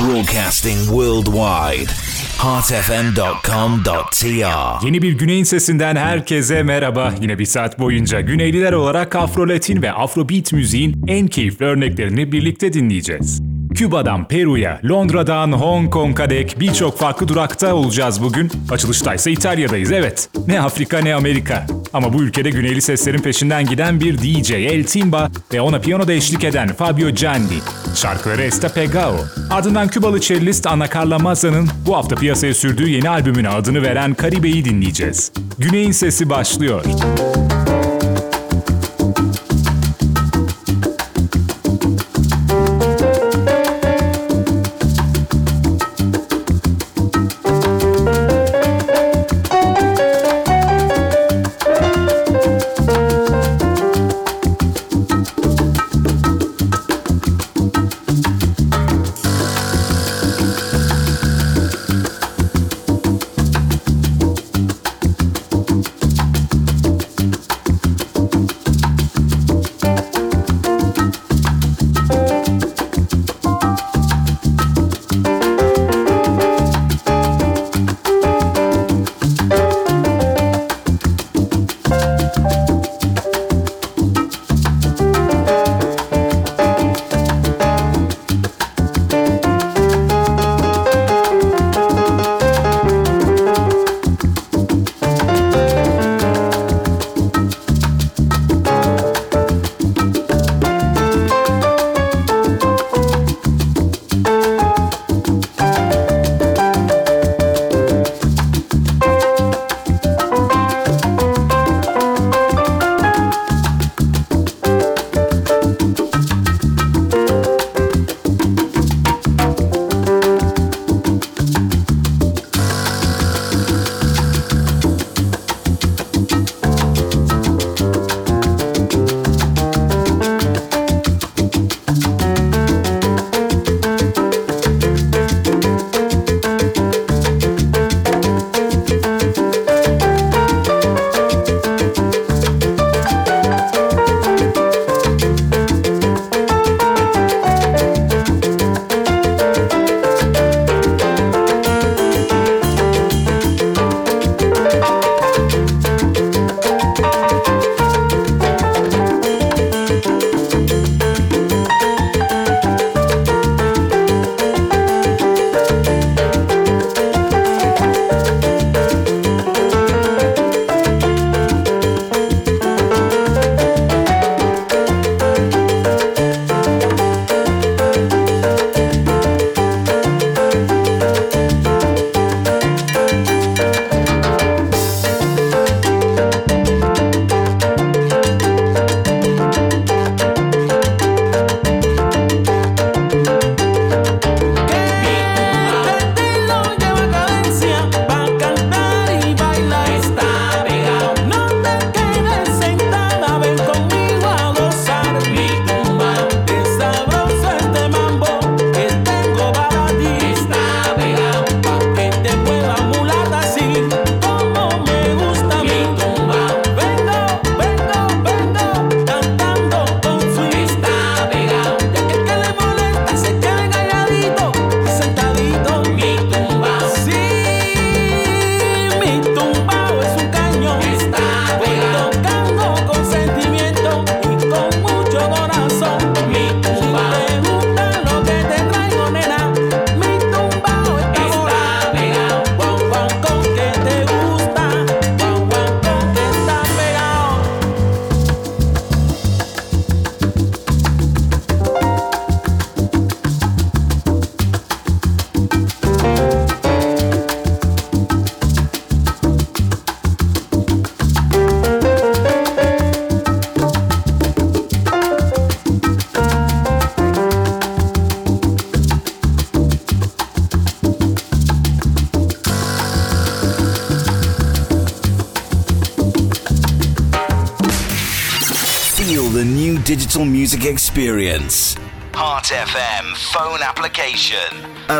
Broadcasting worldwide. heartfm.com.tr Yeni bir Güney'in sesinden herkese merhaba. Yine bir saat boyunca Güneyliler olarak Afro-Latin ve Afrobeat müziğin en keyifli örneklerini birlikte dinleyeceğiz. Küba'dan Peru'ya, Londra'dan Hong Kong'a dek birçok farklı durakta olacağız bugün. Açılışta ise İtalya'dayız evet. Ne Afrika ne Amerika. Ama bu ülkede güneyli seslerin peşinden giden bir DJ El Timba ve ona piyanoda eşlik eden Fabio Gianni. Şarkıları Esta Pegao. Ardından Kübalı cellist Ana Carla Mazza'nın bu hafta piyasaya sürdüğü yeni albümüne adını veren Karibe'yi dinleyeceğiz. Güney'in sesi başlıyor. digital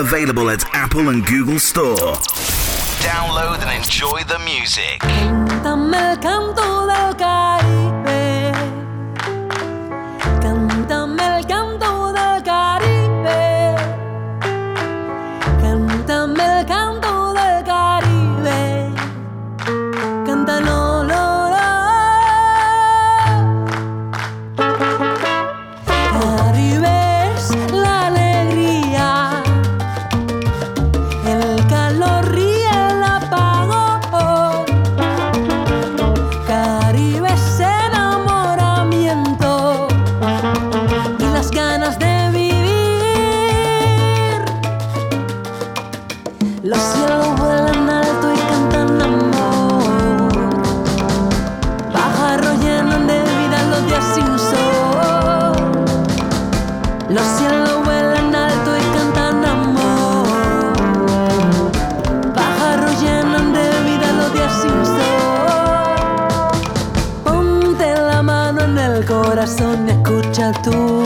Available at Apple and Google Store. Download and enjoy the music. tú.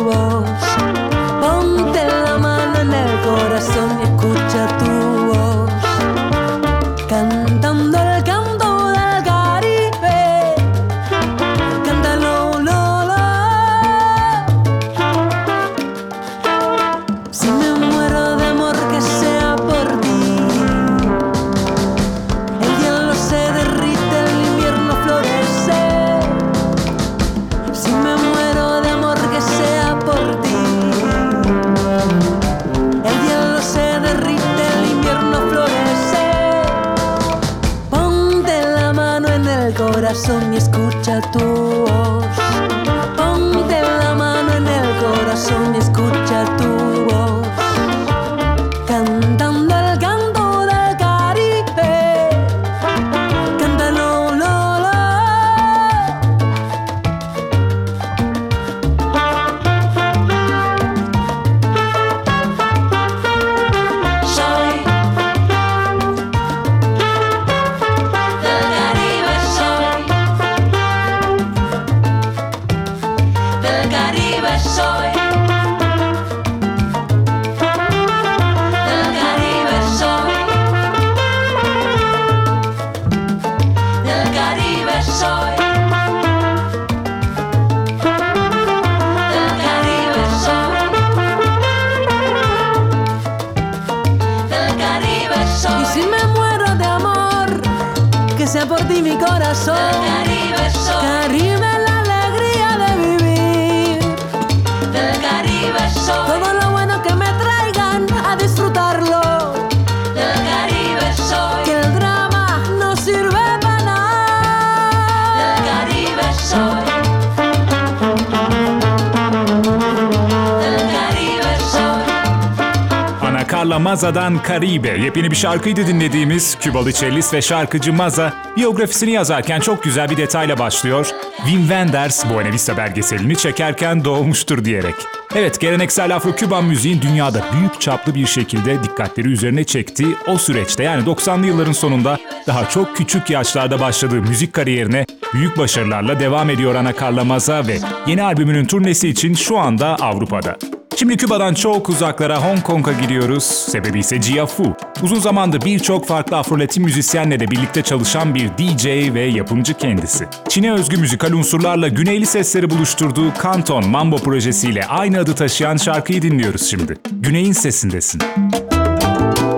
me muero de amor, que sea por ti mi corazón. Caribe, soy. Caribe Carla Maza'dan Caribe. Yepyeni bir şarkıydı dinlediğimiz. Kübalı cellist ve şarkıcı Maza biyografisini yazarken çok güzel bir detayla başlıyor. Wim Wenders Buena Vista belgeselini çekerken doğmuştur diyerek. Evet, geleneksel Afro-Küban müziğin dünyada büyük çaplı bir şekilde dikkatleri üzerine çekti. O süreçte yani 90'lı yılların sonunda daha çok küçük yaşlarda başladığı müzik kariyerine büyük başarılarla devam ediyor Ana Carla Maza ve yeni albümünün turnesi için şu anda Avrupa'da. Şimdi Küba'dan çok uzaklara Hong Kong'a gidiyoruz. Sebebi ise Jia Fu. Uzun zamandır birçok farklı Afro-Latin müzisyenle de birlikte çalışan bir DJ ve yapımcı kendisi. Çin'e özgü müzikal unsurlarla güneyli sesleri buluşturduğu Canton Mambo projesiyle aynı adı taşıyan şarkıyı dinliyoruz şimdi. Güney'in sesindesin. to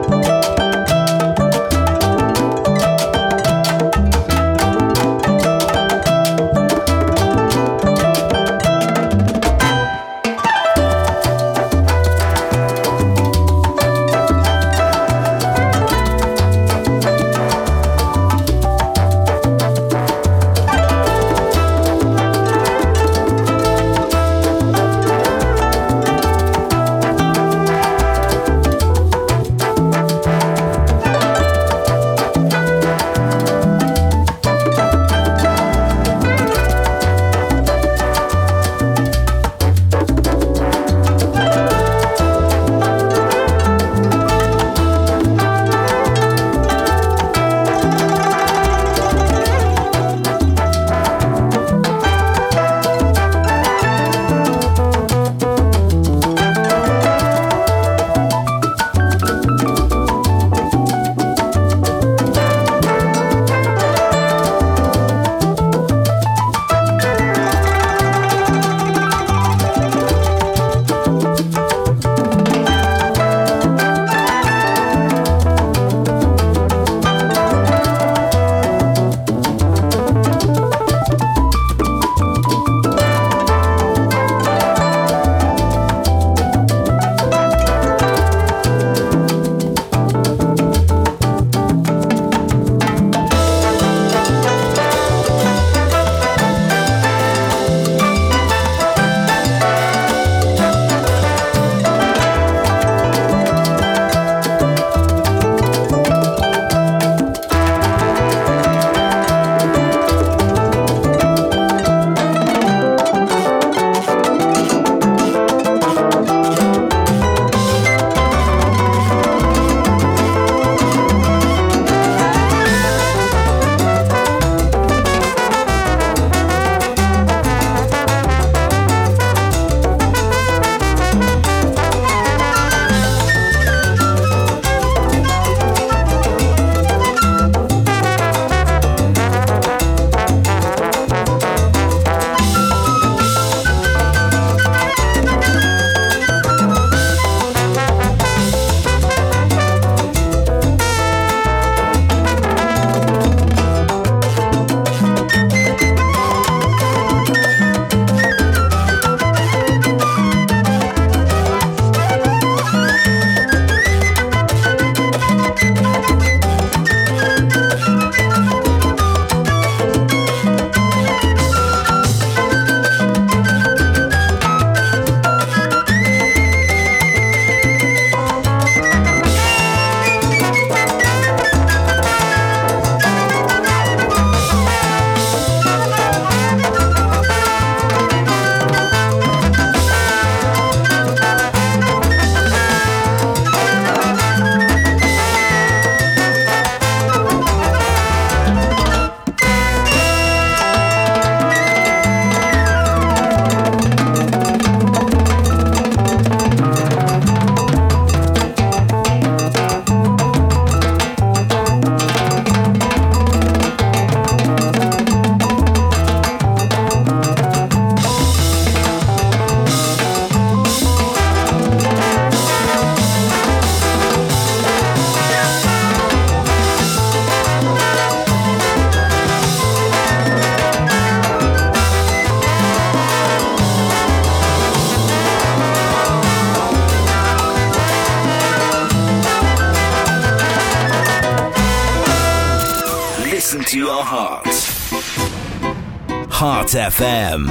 FM.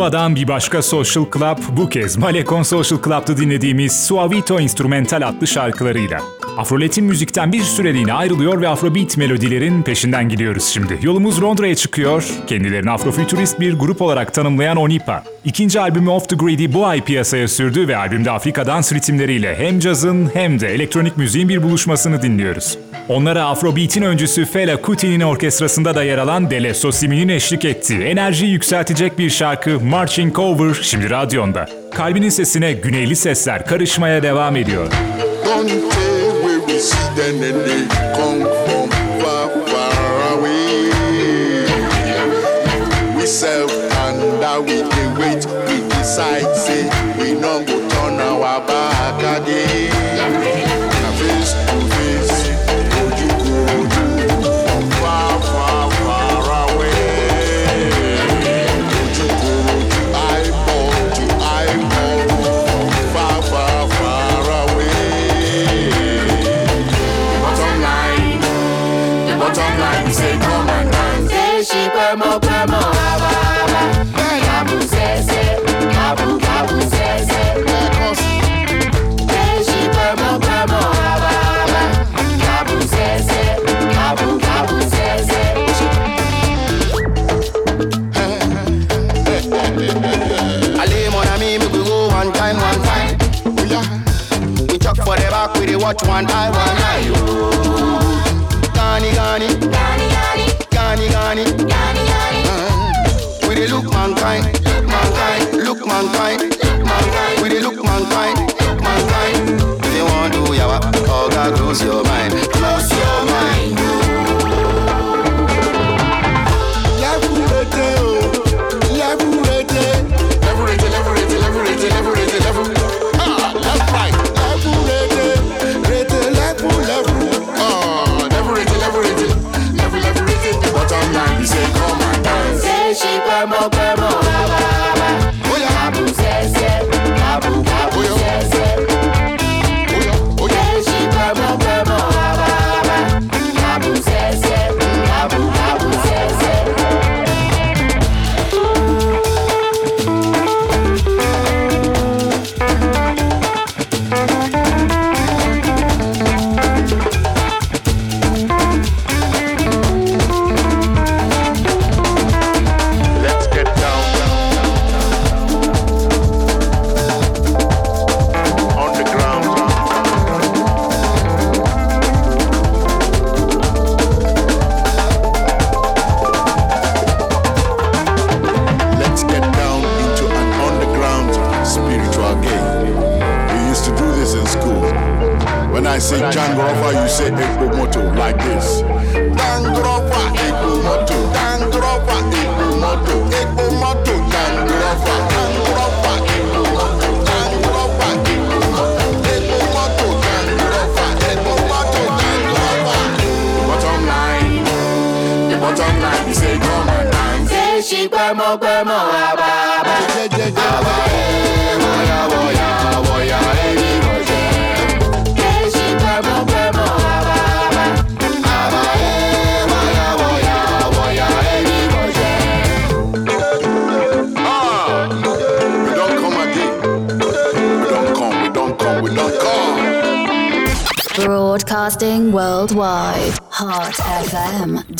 Küba'dan bir başka Social Club bu kez Malekon Social Club'da dinlediğimiz Suavito Instrumental adlı şarkılarıyla. Afroletin müzikten bir süreliğine ayrılıyor ve Afrobeat melodilerin peşinden gidiyoruz şimdi. Yolumuz Londra'ya çıkıyor. Kendilerini Afrofuturist bir grup olarak tanımlayan Onipa. İkinci albümü Off the Grid'i bu ay piyasaya sürdü ve albümde Afrika dans ritimleriyle hem cazın hem de elektronik müziğin bir buluşmasını dinliyoruz. Onlara Afrobeat'in öncüsü Fela Kuti'nin orkestrasında da yer alan Dele Sosimi'nin eşlik ettiği enerjiyi yükseltecek bir şarkı Marching Over şimdi radyonda. Kalbinin sesine güneyli sesler karışmaya devam ediyor. See them Then they come from far, far away. We self and we wait, we decide, say. Watch want? I want I you. Gani gani. Gani gani. Gani gani. Mm. We dey look mankind. Look mankind. Look mankind. Look mankind. We dey look mankind. Look mankind. If you want to yawa, oh God close your mind. FM.com.tr.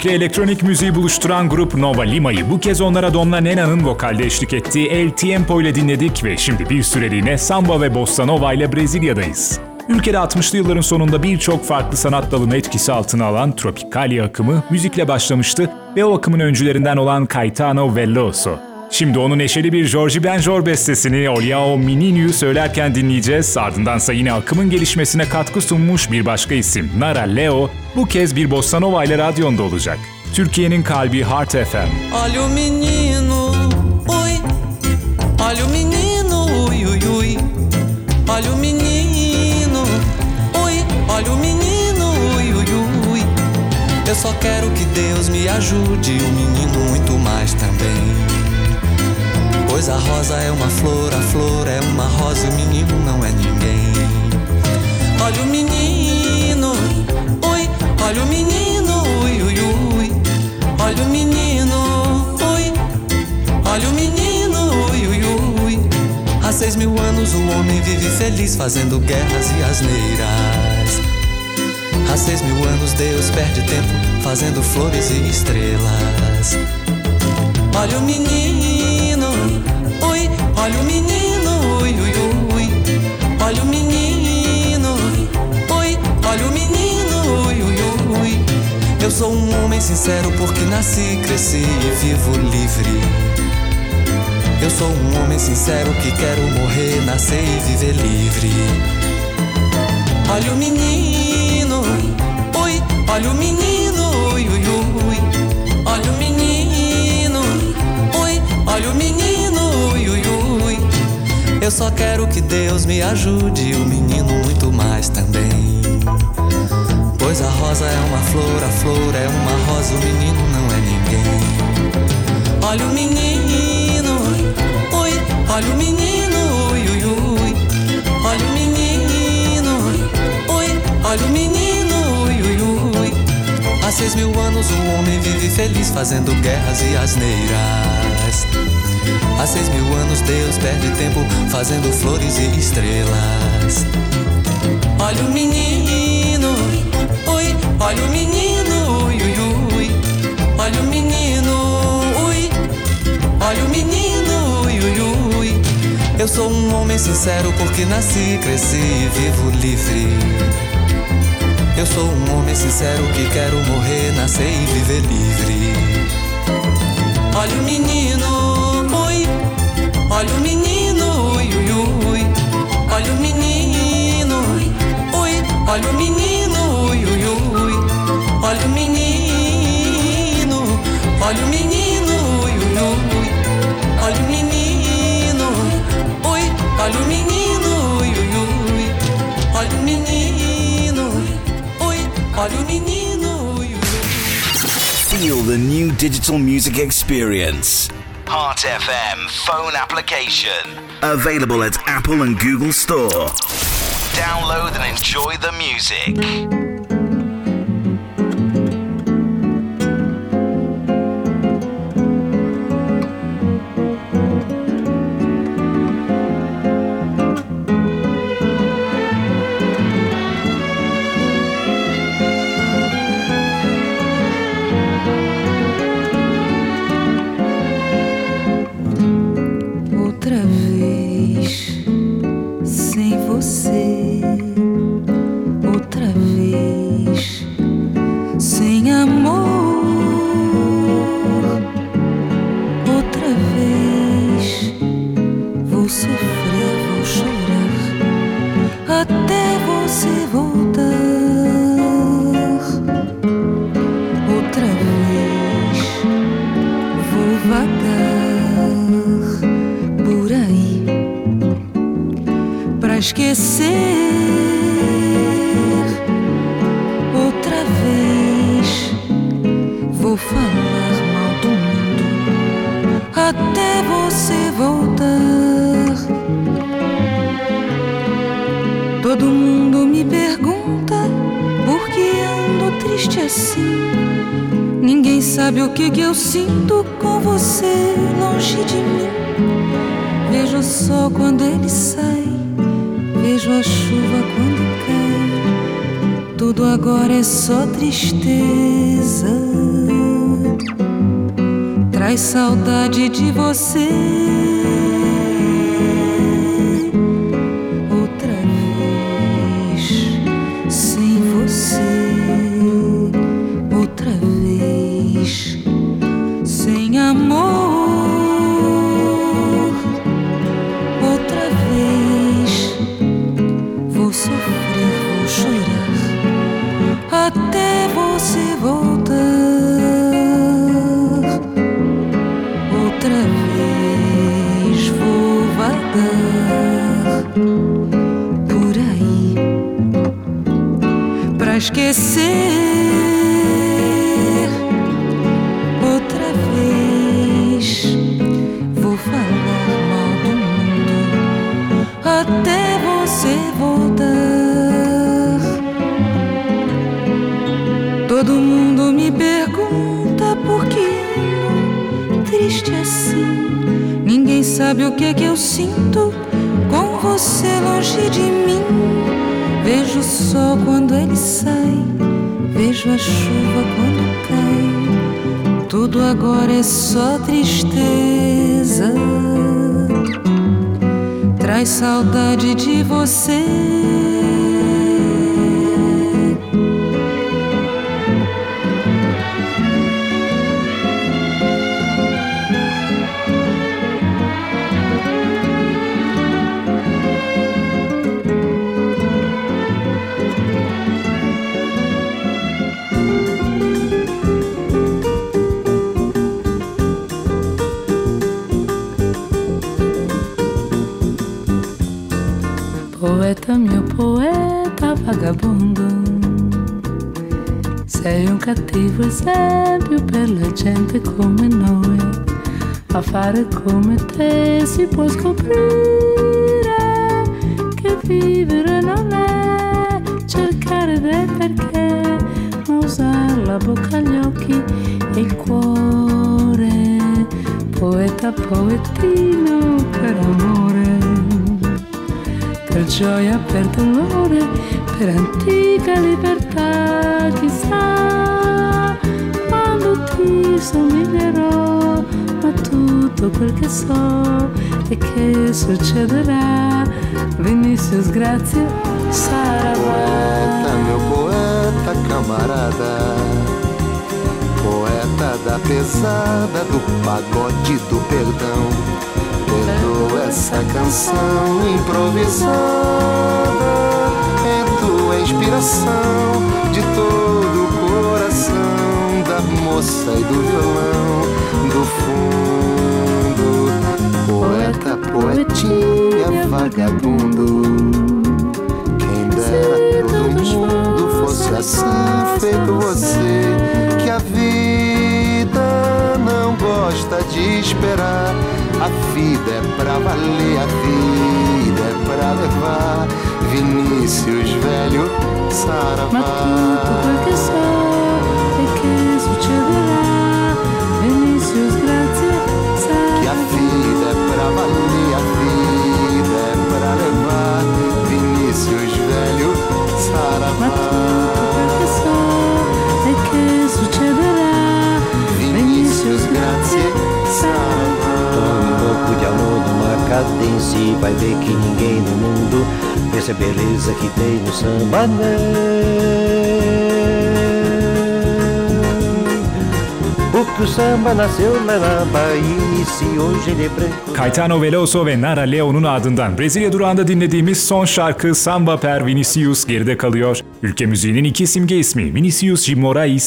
müzikle elektronik müziği buluşturan grup Nova Lima'yı bu kez onlara Donna Nena'nın vokalde eşlik ettiği El Tiempo ile dinledik ve şimdi bir süreliğine samba ve bossa nova ile Brezilya'dayız. Ülkede 60'lı yılların sonunda birçok farklı sanat dalını etkisi altına alan Tropicali akımı müzikle başlamıştı ve o akımın öncülerinden olan Caetano Veloso. Şimdi onun neşeli bir Jorge Benjor bestesini Oliao Menino'yu söylerken dinleyeceğiz. Ardındansa yine akımın gelişmesine katkı sunmuş bir başka isim Nara Leo bu kez bir bossa nova ile radyonda olacak. Türkiye'nin kalbi Heart FM. Olha o menino, oi. Olha o menino, ui, ui, ui. Olha o menino, oi. Olha o menino. Eu só quero que Deus me ajude, o menino muito mais também. Pois a rosa é uma flor, a flor é uma rosa, o menino não é ninguém. Olha o menino. Olha o menino, ui, ui, ui. Olha o menino, oi. Olha o menino, ui, ui, ui. Há seis mil anos o homem vive feliz fazendo guerras e asneiras. Há seis mil anos Deus perde tempo fazendo flores e estrelas. Olha o menino, oi. Olha o menino, sou um homem sincero porque nasci, cresci e vivo livre. Eu sou um homem sincero que quero morrer, nascer e viver livre. Olha o menino, oi, olha o menino, ui, ui, ui. Olha o menino, oi, olha o menino, ui, ui, ui. Eu só quero que Deus me ajude, o menino muito mais. Pois a rosa é uma flor, a flor é uma rosa, o menino não é ninguém. Olha o menino, oi, olha o menino, ui, ui, ui. Olha o menino, oi, olha o menino, ui, ui, ui. Há seis mil anos o homem vive feliz fazendo guerras e asneiras. Há seis mil anos Deus perde tempo fazendo flores e estrelas. Olha o menino, olha o menino, ui, ui, ui. Olha o menino, ui, olha o menino, ui, ui, ui. Eu sou um homem sincero porque nasci, cresci e vivo livre. Eu sou um homem sincero que quero morrer, nascer e viver livre. Olha o menino, oi, olha o menino, ui, ui, ui. Olha o menino, oi, olha o menino, ui, ui, ui. Olha o menino, olha o menino, ui, ui, ui. Olha o menino, oi, olha o menino, ui, ui, ui. Olha o menino, oi, olha o menino, ui, ui, ui. Feel the new digital music experience. Heart FM phone application. Available at Apple and Google Store. Download and enjoy the music. Até você voltar. Todo mundo me pergunta por que ando triste assim. Ninguém sabe o que, que eu sinto com você longe de mim. Vejo o sol quando ele sai, vejo a chuva quando cai. Tudo agora é só tristeza. Traz saudade de você. Cattivo esempio per la gente come noi. A fare come te si può scoprire che vivere non è cercare del perché, ma usare la bocca, gli occhi e il cuore. Poeta, poetino per amore per gioia, per dolore, per antica libertà, chissà ti somiglierò, ma tutto quel che so è che succederà. Vinicius, grazie, sarà Poeta, meu poeta, camarada. Poeta da pesada, do pagode do perdão Perdoa essa canção improvisada É tua inspiração de todo Da moça e do violão Do fundo Poeta, poetinha, vagabundo Quem dera todo mundo fosse assim feito você Que a vida não gosta de esperar a vida é pra valer, a vida é pra levar. Vinícius velho, saravá. Ma amor numa cadência e vai ver que ninguém no mundo vê a beleza que tem no samba Porque o samba nasceu lá na Bahia se hoje ele é branco Caetano Veloso ve Nara Leo'nun ardından Brezilya durağında dinlediğimiz son şarkı Samba per Vinicius geride kalıyor. Ülke müziğinin iki simge ismi Vinicius G.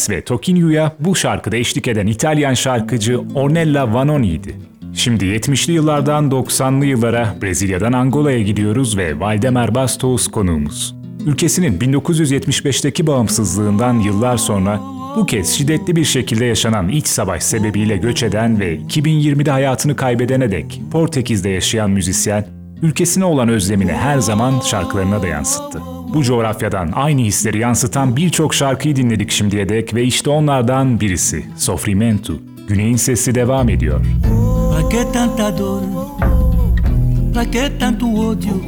Ve Toquinho'ya bu şarkıda eşlik eden İtalyan şarkıcı Ornella Vanoni'ydi. Şimdi 70'li yıllardan 90'lı yıllara Brezilya'dan Angola'ya gidiyoruz ve Valdemar Bastos konuğumuz. Ülkesinin 1975'teki bağımsızlığından yıllar sonra bu kez şiddetli bir şekilde yaşanan iç savaş sebebiyle göç eden ve 2020'de hayatını kaybedene dek Portekiz'de yaşayan müzisyen, ülkesine olan özlemini her zaman şarkılarına da yansıttı. Bu coğrafyadan aynı hisleri yansıtan birçok şarkıyı dinledik şimdiye dek ve işte onlardan birisi Sofrimento. Güney'in sesi devam ediyor. Pra que tanta dor? Pra que tanto ódio?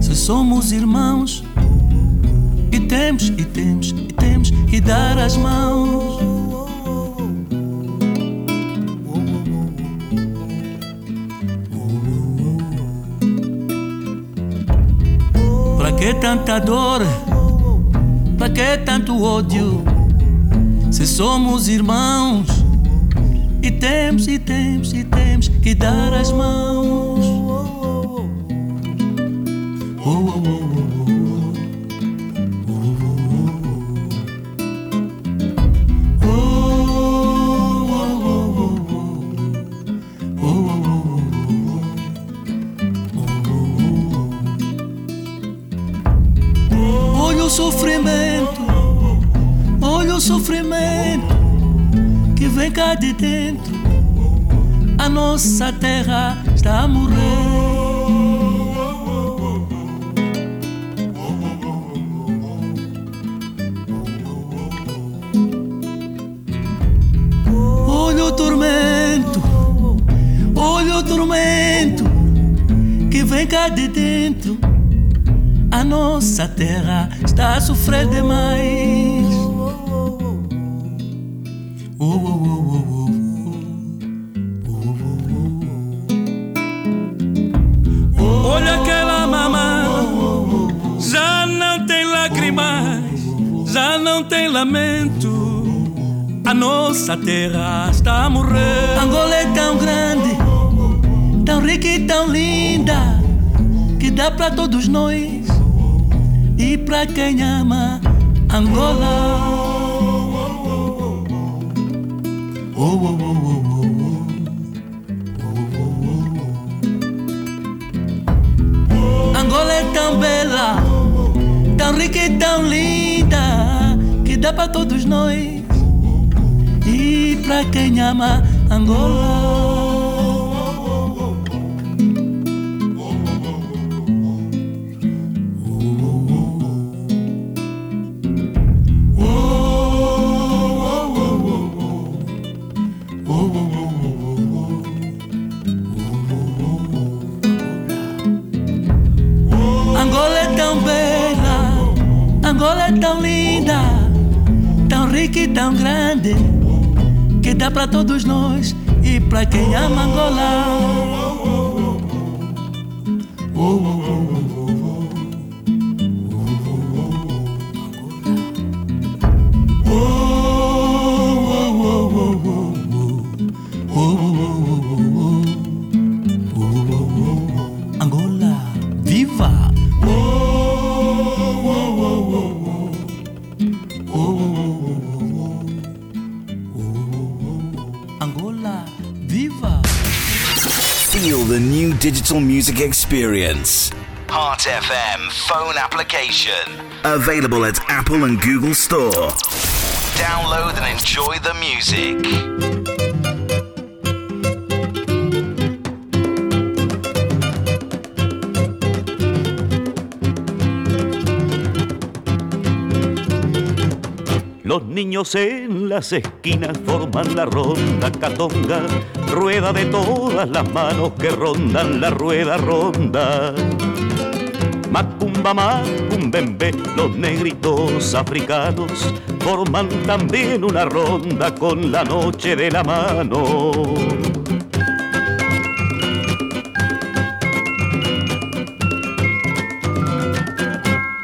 Se somos irmãos, E temos, e temos, e temos que dar as mãos. Pra que tanta dor? Pra que tanto ódio? Se somos irmãos, e temos, e temos, e temos que dar as mãos. Oh, oh, oh, Olha o sofrimento, olha o sofrimento vem cá de dentro. A nossa terra está a morrer. Tormento, olha o tormento que vem cá de dentro. A nossa terra está a sofrer demais. Olha aquela mamã, já não tem lágrimas, já não tem lamento. A nossa terra está a morrer. Angola é tão grande, tão rica e tão linda, que dá para todos nós e pra quem ama Angola. Angola é tão bela, tão rica e tão linda, que dá pra todos nós e pra quem ama. Angola grande, que dá pra todos nós e pra quem ama Angola. Oh, oh, oh, digital music experience. Heart FM phone application. Available at Apple and Google Store. Download and enjoy the music. Los niños en las esquinas forman la ronda catonga, rueda de todas las manos que rondan la rueda ronda. Macumba, macumbembe, los negritos africanos forman también una ronda con la noche de la mano.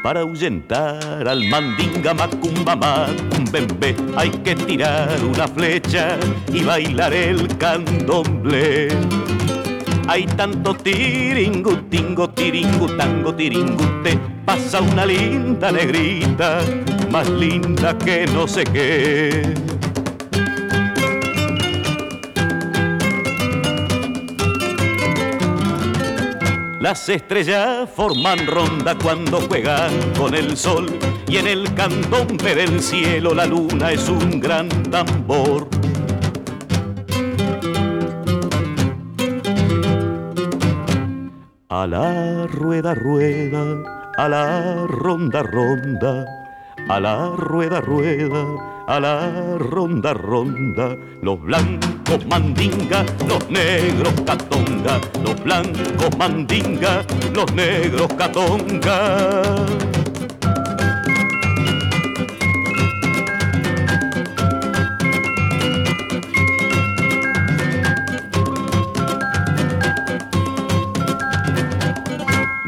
Para ahuyentar al mandinga macumba hay que tirar una flecha y bailar el candomblé. Hay tanto tiringutingo, tiringutango, tiringute, pasa una linda negrita, más linda que no sé qué. Las estrellas forman ronda cuando juegan con el sol y en el candombe del cielo la luna es un gran tambor. A la rueda, rueda, a la ronda, ronda, a la rueda, rueda, a la ronda, ronda. Los blancos mandinga, los negros catonga, los blancos mandinga, los negros catonga.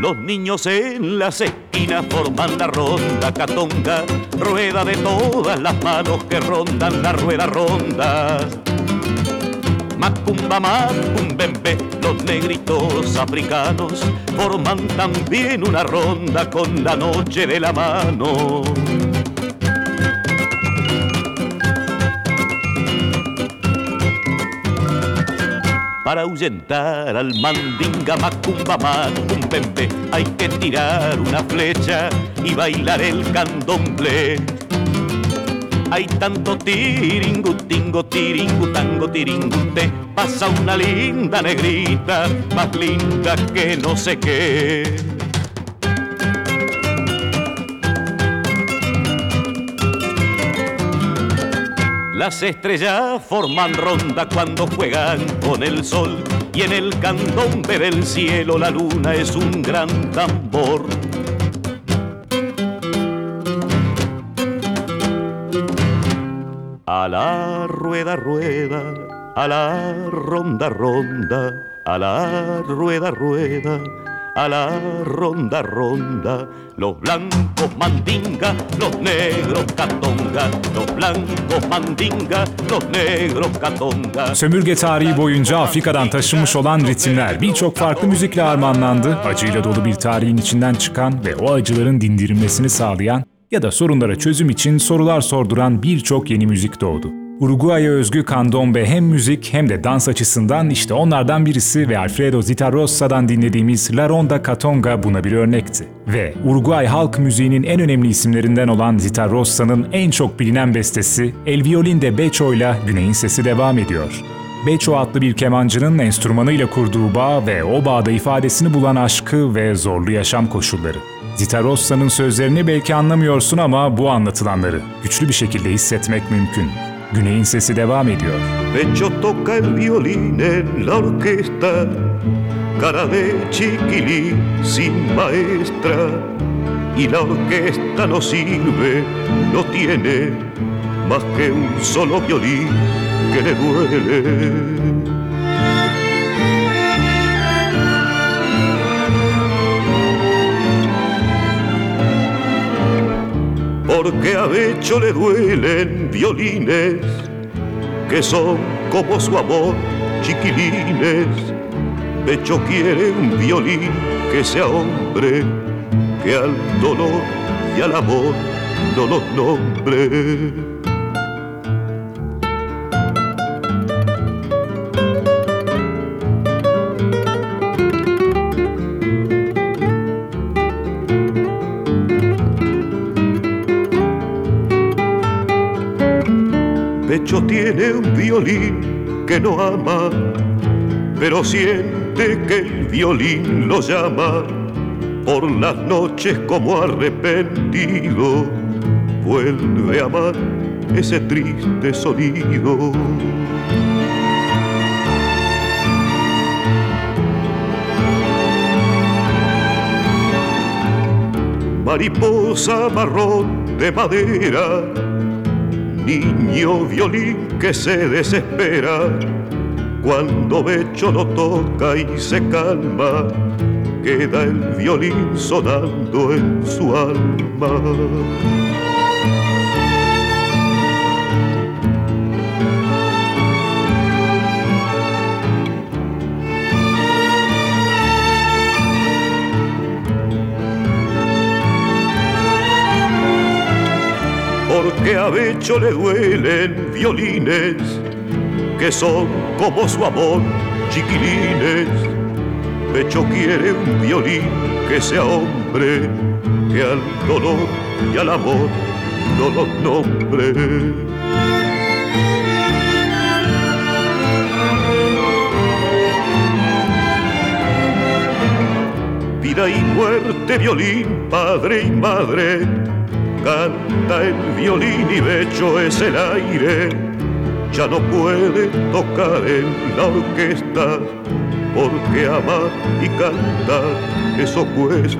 Los niños en las esquinas forman la ronda catonga, rueda de todas las manos que rondan la rueda ronda. Macumba, macumbembe, los negritos africanos forman también una ronda con la noche de la mano. Para ahuyentar al mandinga, macumba, macumbembe, hay que tirar una flecha y bailar el candomblé. Hay tanto tiringutingo, tiringutango, tiringute, pasa una linda negrita, más linda que no sé qué. Las estrellas forman ronda cuando juegan con el sol y en el candombe del cielo la luna es un gran tambor. A la rueda, rueda, a la ronda, ronda, a la rueda, rueda, a la ronda, ronda. Los blancos mandinga, los negros catonga, los blancos mandinga, los negros catonga. Sömürge tarihi boyunca Afrika'dan taşınmış olan ritimler birçok farklı müzikle armağanlandı. Acıyla dolu bir tarihin içinden çıkan ve o acıların dindirilmesini sağlayan ya da sorunlara çözüm için sorular sorduran birçok yeni müzik doğdu. Uruguay'a özgü candombe hem müzik hem de dans açısından işte onlardan birisi ve Alfredo Zitarrossa'dan dinlediğimiz La Ronda Catonga buna bir örnekti. Ve Uruguay halk müziğinin en önemli isimlerinden olan Zitarrossa'nın en çok bilinen bestesi El Violin de Becho ile Güney'in sesi devam ediyor. Becho adlı bir kemancının enstrümanıyla kurduğu bağ ve o bağda ifadesini bulan aşkı ve zorlu yaşam koşulları. Zita Rossa'nın sözlerini belki anlamıyorsun ama bu anlatılanları güçlü bir şekilde hissetmek mümkün. Güney'in sesi devam ediyor. Pecho toca el violín en la orquesta, cara de chiquilín sin maestra, y la orquesta no sirve, no tiene más que un solo violín que le duele. Porque a Becho le duelen violines que son como su amor, chiquilines. Becho quiere un violín que sea hombre, que al dolor y al amor no los nombre. Tiene un violín que no ama, pero siente que el violín lo llama por las noches como arrepentido. Vuelve a amar ese triste sonido. Mariposa marrón de madera niño violín que se desespera cuando Becho lo toca y se calma, queda el violín sonando en su alma. Porque a Becho le duelen violines que son como su amor, chiquilines. Becho quiere un violín que sea hombre, que al dolor y al amor no los nombre. Vida y muerte, violín, padre y madre, canta el violín y becho es el aire. Ya no puede tocar en la orquesta, porque amar y cantar eso cuesta.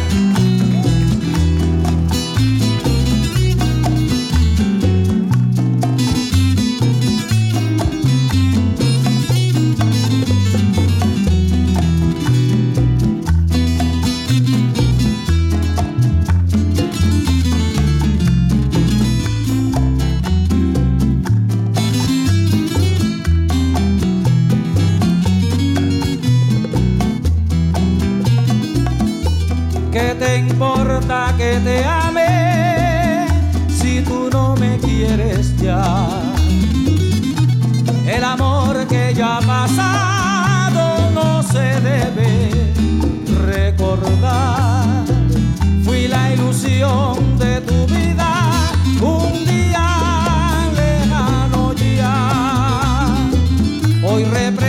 y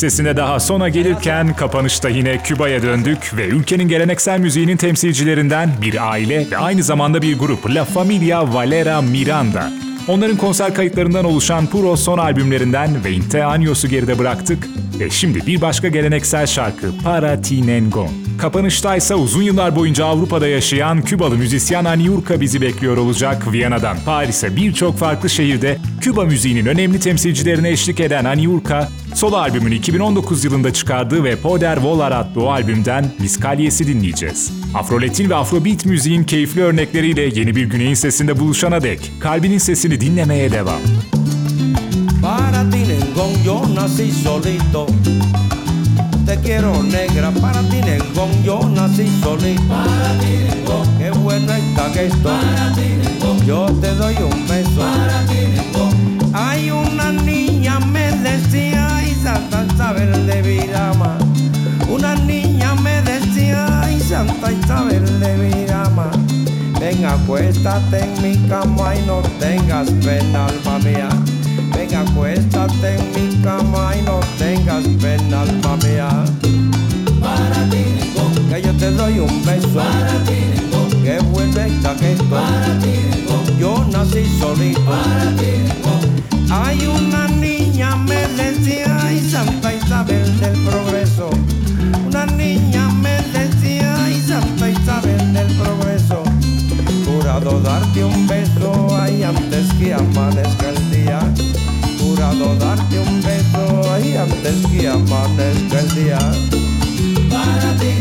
sesine daha sona gelirken kapanışta yine Küba'ya döndük ve ülkenin geleneksel müziğinin temsilcilerinden bir aile ve aynı zamanda bir grup La Familia Valera Miranda. Onların konser kayıtlarından oluşan Puro son albümlerinden Veinte Años'u geride bıraktık ve şimdi bir başka geleneksel şarkı Para Ti Nengon. Kapanışta ise uzun yıllar boyunca Avrupa'da yaşayan Kübalı müzisyen Aniurka bizi bekliyor olacak. Viyana'dan Paris'e birçok farklı şehirde Küba müziğinin önemli temsilcilerine eşlik eden Aniurka, solo albümünü 2019 yılında çıkardığı ve Poder Volar adlı albümden Miskalyes'i dinleyeceğiz. Afroletin ve Afrobeat müziğin keyifli örnekleriyle yeni bir güneyin sesinde buluşana dek kalbinin sesini dinlemeye devam. Para ti, Nengón, yo nací solito. Te quiero negra, para ti nengón, yo nací solito. Para ti nengón, qué bueno está que esto. Para ti nengón, yo te doy un beso. Para ti nengón, hay una niña me decía y Santa Isabel de Virama. Una niña me decía y Santa Isabel de Virama. Ven, acuéstate en mi cama y no tengas pena, alma mía. Ven, acuéstate en mi cama y no tengas pena, alma mía. Para ti, que yo te doy un beso. Para ti, que vuelve esta que esto. Para ti, yo nací solito. Para ti, hay una niña me decía y Santa Isabel del Progreso. Una niña me decía y Santa Isabel del Progreso. Jurado darte un beso ahí antes que amanezca el día. Darte un beso ahí antes que amanezca el día. Para ti,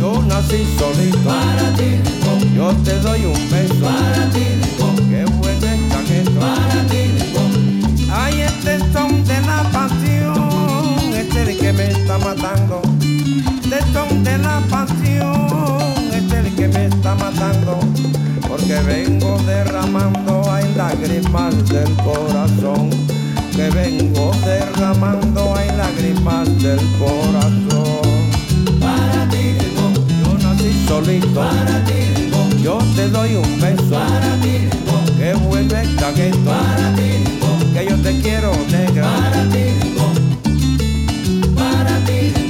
yo nací solito. Para ti, yo te doy un beso. Para ti, que bueno está que Para ti, ay este son de la pasión, este es el que me está matando. Este son de la pasión, este es el que me está matando. Porque vengo derramando hay lágrimas del corazón, que vengo derramando hay lágrimas del corazón. Para ti, yo nací solito, para ti, yo te doy un beso, para ti, que vuelve cagueto, para ti, que yo te quiero negra, para ti, para ti.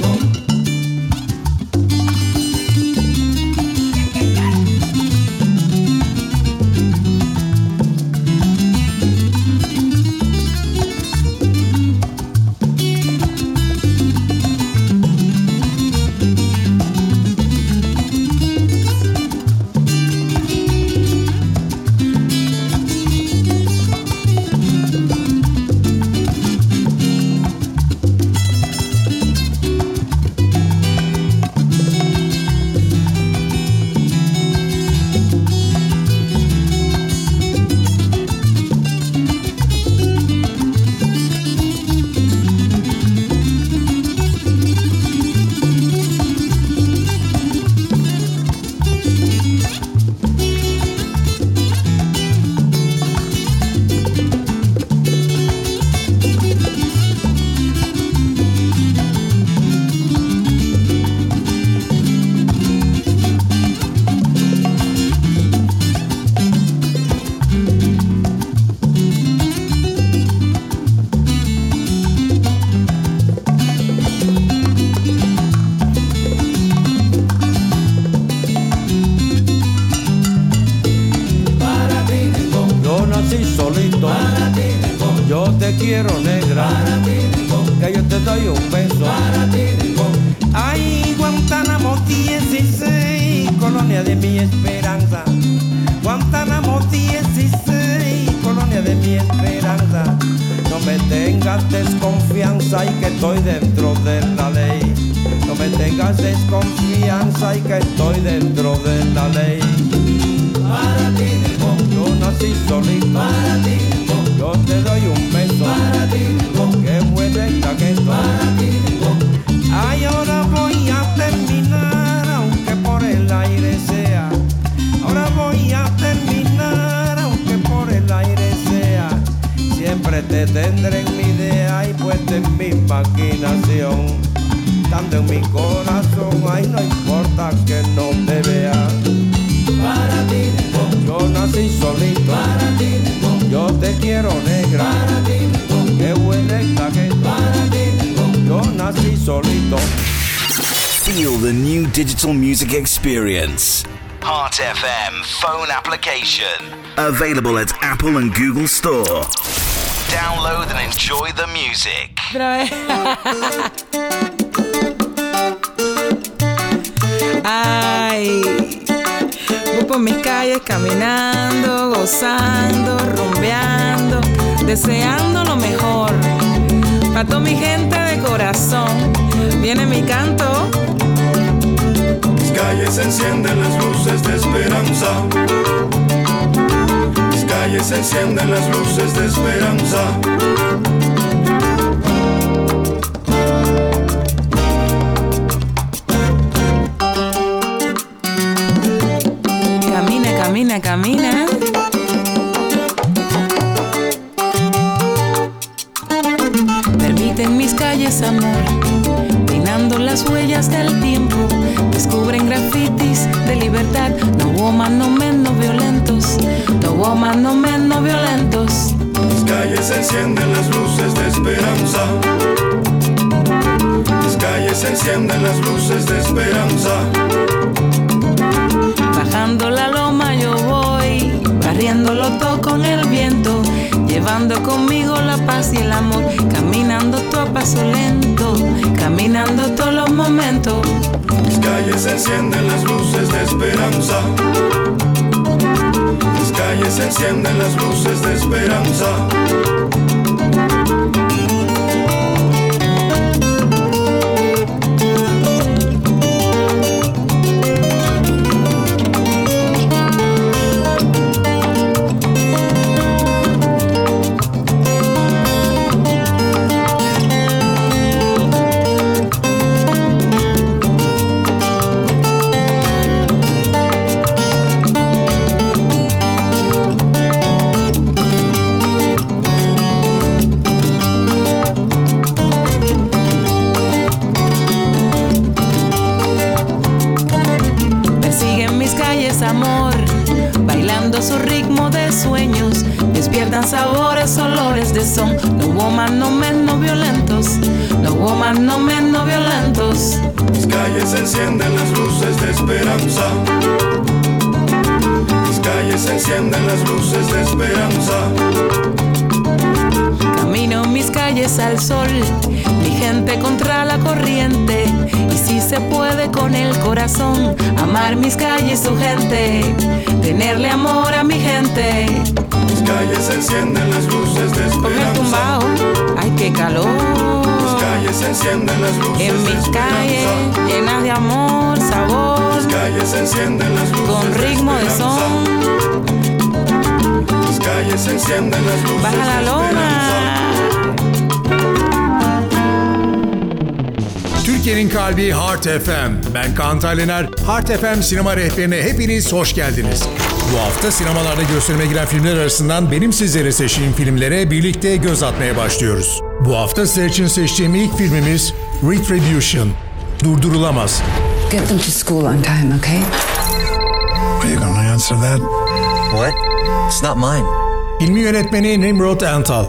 Tendré en mi idea y puesta en mi maquinación. Tanto en mi corazón, ay no importa que no te vea. Para ti, yo nací solito. Para ti, yo te quiero negra. Para ti, que huele que Para ti, yo nací solito. Feel the new digital music experience. Heart FM phone application. Available at Apple and Google Store. Download and enjoy the music. Ay, voy por mis calles caminando, gozando, rumbeando, deseando lo mejor. Para toda mi gente de corazón, viene mi canto. Mis calles encienden las luces de esperanza calles se encienden las luces de esperanza. Camina, camina, camina. Permiten mis calles, amor las huellas del tiempo, descubren grafitis de libertad, no woman, no man. Woman, no violentos. Las calles encienden las luces de esperanza. Las calles encienden las luces de esperanza. Bajando la loma yo voy, barriéndolo todo con el viento, llevando conmigo la paz y el amor, caminando todo a paso lento, caminando todos los momentos. Las calles encienden las luces de esperanza. Las calles encienden las luces de esperanza. Corazón, amar mis calles, su gente, tenerle amor a mi gente. Las calles encienden las luces de Con el esperanza. tumbao, ay qué calor. Las calles encienden las luces En de mis calles, esperanza. llenas de amor, sabor, Las calles encienden las luces con ritmo de esperanza. son. Las calles encienden las luces Baja la de Türkiye'nin kalbi Heart FM. Ben Kaan Taylaner. Heart FM sinema rehberine hepiniz hoş geldiniz. Bu hafta sinemalarda gösterime giren filmler arasından benim sizlere seçtiğim filmlere birlikte göz atmaya başlıyoruz. Bu hafta sizler için seçtiğim ilk filmimiz Retribution. Durdurulamaz. Get them to school on time, okay? Are you gonna answer that? What? It's not mine. Filmi yönetmeni Nimrod Antal.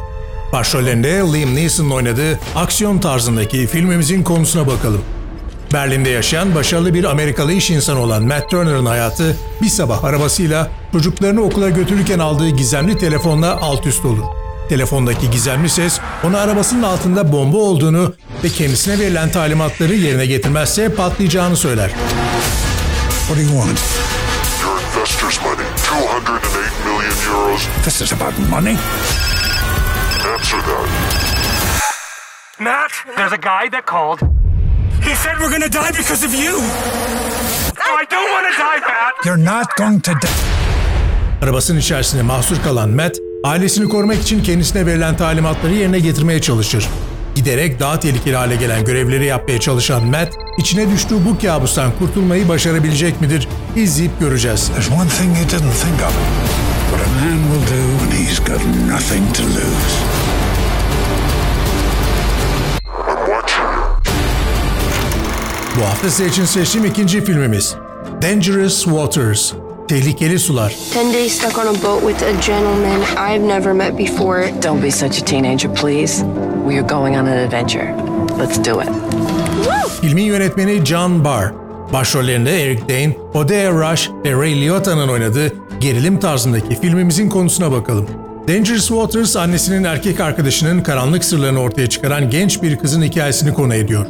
Başrollerinde Liam Neeson'un oynadığı aksiyon tarzındaki filmimizin konusuna bakalım. Berlin'de yaşayan başarılı bir Amerikalı iş insanı olan Matt Turner'ın hayatı bir sabah arabasıyla çocuklarını okula götürürken aldığı gizemli telefonla alt üst olur. Telefondaki gizemli ses ona arabasının altında bomba olduğunu ve kendisine verilen talimatları yerine getirmezse patlayacağını söyler. What do you want? Your investors' money, 208 million euros. This is about money? Matt, there's a guy that called. He said we're gonna die because of you. I don't want to die, Matt. You're not going to die. Arabasının içerisinde mahsur kalan Matt, ailesini korumak için kendisine verilen talimatları yerine getirmeye çalışır. Giderek daha tehlikeli hale gelen görevleri yapmaya çalışan Matt, içine düştüğü bu kabustan kurtulmayı başarabilecek midir? İzleyip göreceğiz. There's one thing you didn't think of. What a man will do when he's got nothing to lose. Bu hafta size için seçtiğim ikinci filmimiz Dangerous Waters, Tehlikeli Sular. 10 days stuck on a boat with a gentleman I've never met before. Don't be such a teenager, please. We are going on an adventure. Let's do it. Filmin yönetmeni John Barr. Başrollerinde Eric Dane, Odea Rush ve Ray Liotta'nın oynadığı gerilim tarzındaki filmimizin konusuna bakalım. Dangerous Waters, annesinin erkek arkadaşının karanlık sırlarını ortaya çıkaran genç bir kızın hikayesini konu ediyor.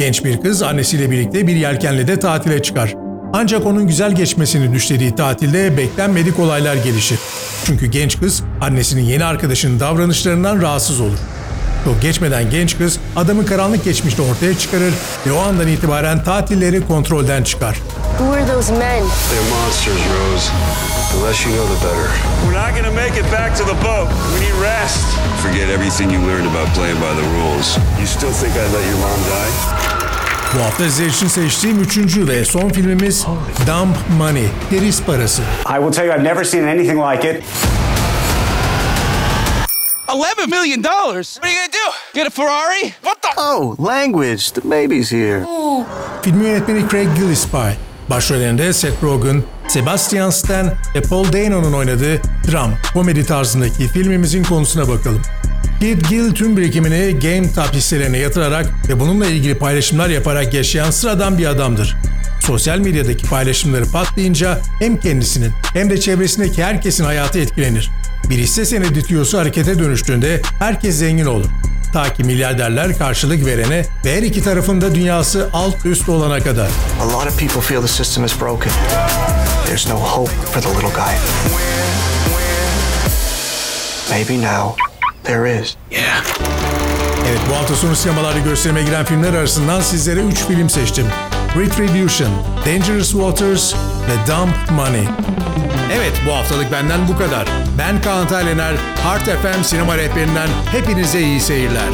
Genç bir kız annesiyle birlikte bir yelkenle de tatile çıkar. Ancak onun güzel geçmesini düşlediği tatilde beklenmedik olaylar gelişir. Çünkü genç kız annesinin yeni arkadaşının davranışlarından rahatsız olur. Çok geçmeden genç kız adamı karanlık geçmişte ortaya çıkarır ve o andan itibaren tatilleri kontrolden çıkar. Who are those men? They're monsters, Rose. The less you know, the better. We're not gonna make it back to the boat. We need rest. Forget everything you learned about playing by the rules. You still think I let your mom die? Bu hafta sizler için seçtiğim üçüncü ve son filmimiz Dump Money, Deriz Parası. I will tell you, I've never seen anything like it. Eleven million dollars? What are you gonna do? Get a Ferrari? What the? Oh, language. The baby's here. Filmin yönetmeni Craig Gillespie. Başrollerinde Seth Rogen, Sebastian Stan ve Paul Dano'nun oynadığı dram, komedi tarzındaki filmimizin konusuna bakalım. Kid Gill tüm birikimini GameTap hisselerine yatırarak ve bununla ilgili paylaşımlar yaparak yaşayan sıradan bir adamdır. Sosyal medyadaki paylaşımları patlayınca hem kendisinin hem de çevresindeki herkesin hayatı etkilenir. Bir hisse senedi tüyosu harekete dönüştüğünde herkes zengin olur. Ta ki milyarderler karşılık verene ve her iki tarafında dünyası alt üst olana kadar. A lot of people feel the system is broken. There's no hope for the little guy. Maybe now there is. Evet bu hafta sonu sinemalarda gösterime giren filmler arasından sizlere 3 film seçtim. Retribution, Dangerous Waters ve Dump Money. Evet bu haftalık benden bu kadar. Ben Kaan Taylener, Heart FM sinema rehberinden hepinize iyi seyirler.